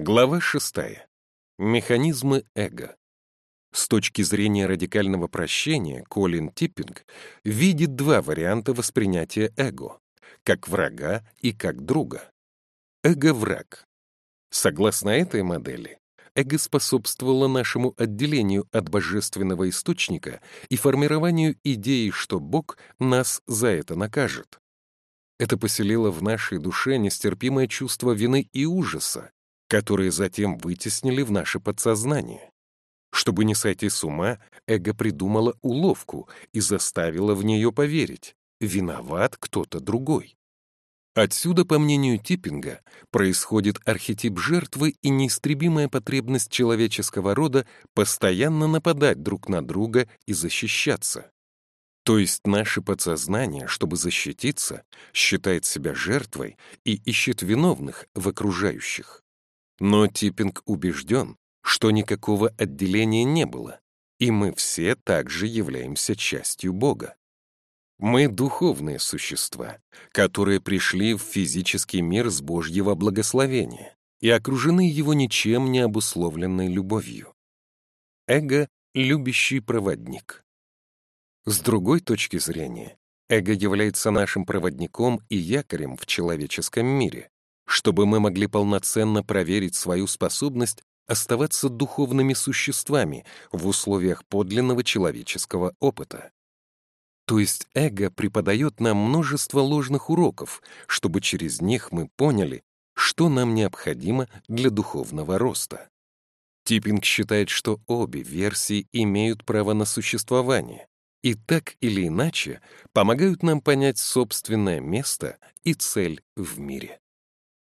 Глава 6. Механизмы эго. С точки зрения радикального прощения Колин Типпинг видит два варианта воспринятия эго — как врага и как друга. Эго-враг. Согласно этой модели, эго способствовало нашему отделению от божественного источника и формированию идеи, что Бог нас за это накажет. Это поселило в нашей душе нестерпимое чувство вины и ужаса, которые затем вытеснили в наше подсознание. Чтобы не сойти с ума, эго придумало уловку и заставило в нее поверить. Виноват кто-то другой. Отсюда, по мнению Типпинга, происходит архетип жертвы и неистребимая потребность человеческого рода постоянно нападать друг на друга и защищаться. То есть наше подсознание, чтобы защититься, считает себя жертвой и ищет виновных в окружающих. Но Типпинг убежден, что никакого отделения не было, и мы все также являемся частью Бога. Мы духовные существа, которые пришли в физический мир с Божьего благословения и окружены его ничем не обусловленной любовью. Эго — любящий проводник. С другой точки зрения, эго является нашим проводником и якорем в человеческом мире, чтобы мы могли полноценно проверить свою способность оставаться духовными существами в условиях подлинного человеческого опыта. То есть эго преподает нам множество ложных уроков, чтобы через них мы поняли, что нам необходимо для духовного роста. Типпинг считает, что обе версии имеют право на существование и так или иначе помогают нам понять собственное место и цель в мире.